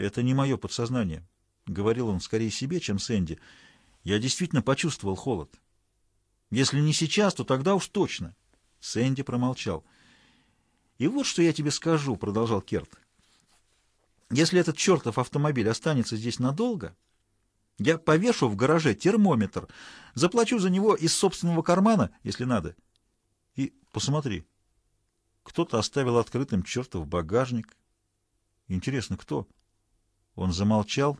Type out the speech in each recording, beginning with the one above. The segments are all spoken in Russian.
Это не мое подсознание, — говорил он скорее себе, чем Сэнди. Я действительно почувствовал холод. Если не сейчас, то тогда уж точно. Сэнди промолчал. «И вот что я тебе скажу», — продолжал Керт. «Если этот чертов автомобиль останется здесь надолго, я повешу в гараже термометр, заплачу за него из собственного кармана, если надо. И посмотри, кто-то оставил открытым чертов багажник. Интересно, кто?» Он замолчал.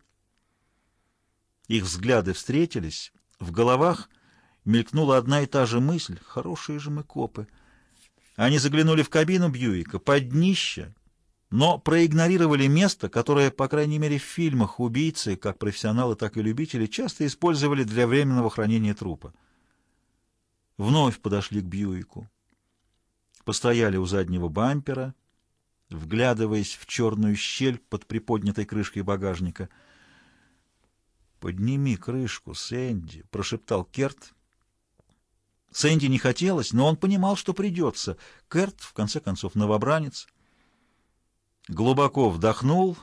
Их взгляды встретились. В головах мелькнула одна и та же мысль. Хорошие же мы копы. Они заглянули в кабину Бьюика, под днище, но проигнорировали место, которое, по крайней мере, в фильмах убийцы, как профессионалы, так и любители, часто использовали для временного хранения трупа. Вновь подошли к Бьюику. Постояли у заднего бампера, вглядываясь в черную щель под приподнятой крышкой багажника. «Подними крышку, Сэнди», — прошептал Керт. Сэнди не хотелось, но он понимал, что придется. Керт, в конце концов, новобранец. Глубоко вдохнул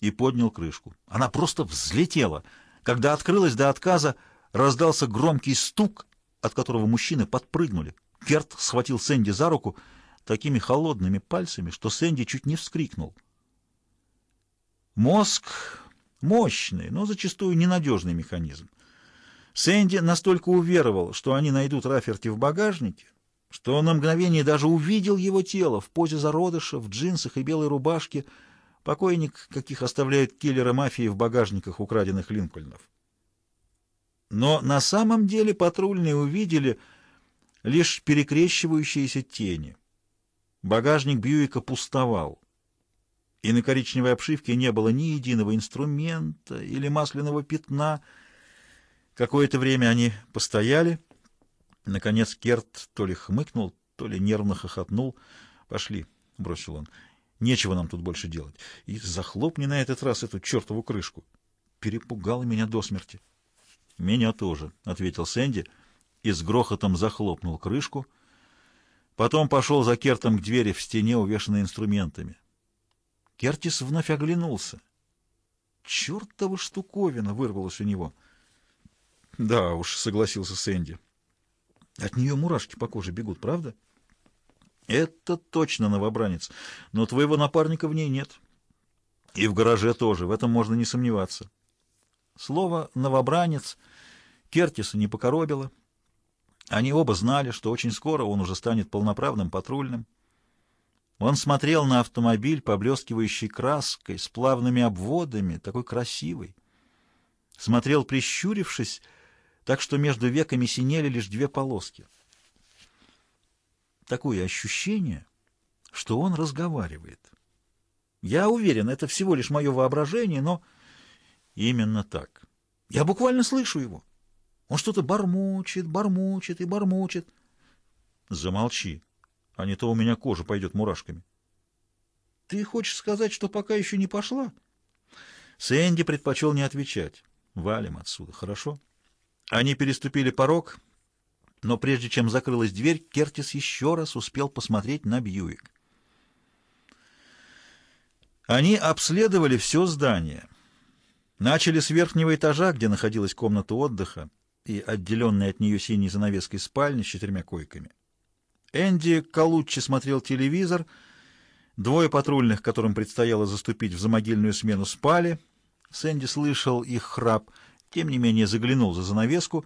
и поднял крышку. Она просто взлетела. Когда открылась до отказа, раздался громкий стук, от которого мужчины подпрыгнули. Керт схватил Сэнди за руку — такими холодными пальцами, что Сэнди чуть не вскрикнул. Мозг — мощный, но зачастую ненадежный механизм. Сэнди настолько уверовал, что они найдут Раферти в багажнике, что на мгновение даже увидел его тело в позе зародыша, в джинсах и белой рубашке, покойник, каких оставляют киллеры мафии в багажниках украденных Линкольнов. Но на самом деле патрульные увидели лишь перекрещивающиеся тени — Багажник Бьюика пустовал, и на коричневой обшивке не было ни единого инструмента или масляного пятна. Какое-то время они постояли. Наконец Керт то ли хмыкнул, то ли нервно хохотнул. «Пошли», — бросил он, — «нечего нам тут больше делать. И захлопни на этот раз эту чертову крышку». Перепугал меня до смерти. «Меня тоже», — ответил Сэнди и с грохотом захлопнул крышку — Потом пошел за Кертом к двери в стене, увешанной инструментами. Кертис вновь оглянулся. «Чертова штуковина!» — вырвалась у него. «Да уж», — согласился Сэнди. «От нее мурашки по коже бегут, правда?» «Это точно новобранец, но твоего напарника в ней нет. И в гараже тоже, в этом можно не сомневаться». Слово «новобранец» Кертиса не покоробило. Они оба знали, что очень скоро он уже станет полноправным патрульным. Он смотрел на автомобиль, поблескивающий краской, с плавными обводами, такой красивый. Смотрел, прищурившись, так что между веками синели лишь две полоски. Такое ощущение, что он разговаривает. Я уверен, это всего лишь мое воображение, но именно так. Я буквально слышу его. Он что-то бормочет, бормочет и бормочет. Замолчи, а не то у меня кожа пойдет мурашками. Ты хочешь сказать, что пока еще не пошла? Сэнди предпочел не отвечать. Валим отсюда, хорошо? Они переступили порог, но прежде чем закрылась дверь, Кертис еще раз успел посмотреть на Бьюик. Они обследовали все здание. Начали с верхнего этажа, где находилась комната отдыха, и отделенной от нее синей занавеской спальни с четырьмя койками. Энди Калуччи смотрел телевизор, двое патрульных, которым предстояло заступить в замогильную смену, спали. Сэнди слышал их храп, тем не менее заглянул за занавеску.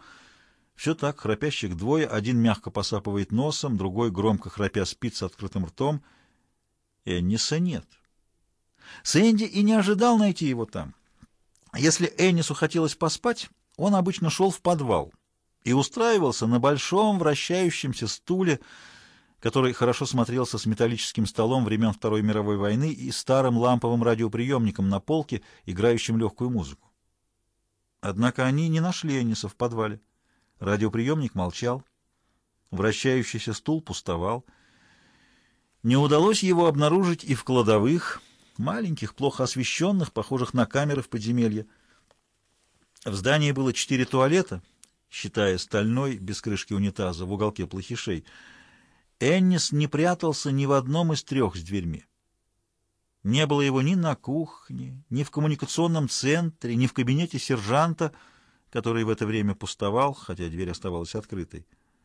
Все так, храпящих двое, один мягко посапывает носом, другой громко храпя спит с открытым ртом. Энниса нет. Сэнди и не ожидал найти его там. Если Эннису хотелось поспать он обычно шел в подвал и устраивался на большом вращающемся стуле, который хорошо смотрелся с металлическим столом времен Второй мировой войны и старым ламповым радиоприемником на полке, играющим легкую музыку. Однако они не нашли Эниса в подвале. Радиоприемник молчал. Вращающийся стул пустовал. Не удалось его обнаружить и в кладовых, маленьких, плохо освещенных, похожих на камеры в подземелье. В здании было четыре туалета, считая стальной, без крышки унитаза, в уголке плохишей. Эннис не прятался ни в одном из трех с дверьми. Не было его ни на кухне, ни в коммуникационном центре, ни в кабинете сержанта, который в это время пустовал, хотя дверь оставалась открытой.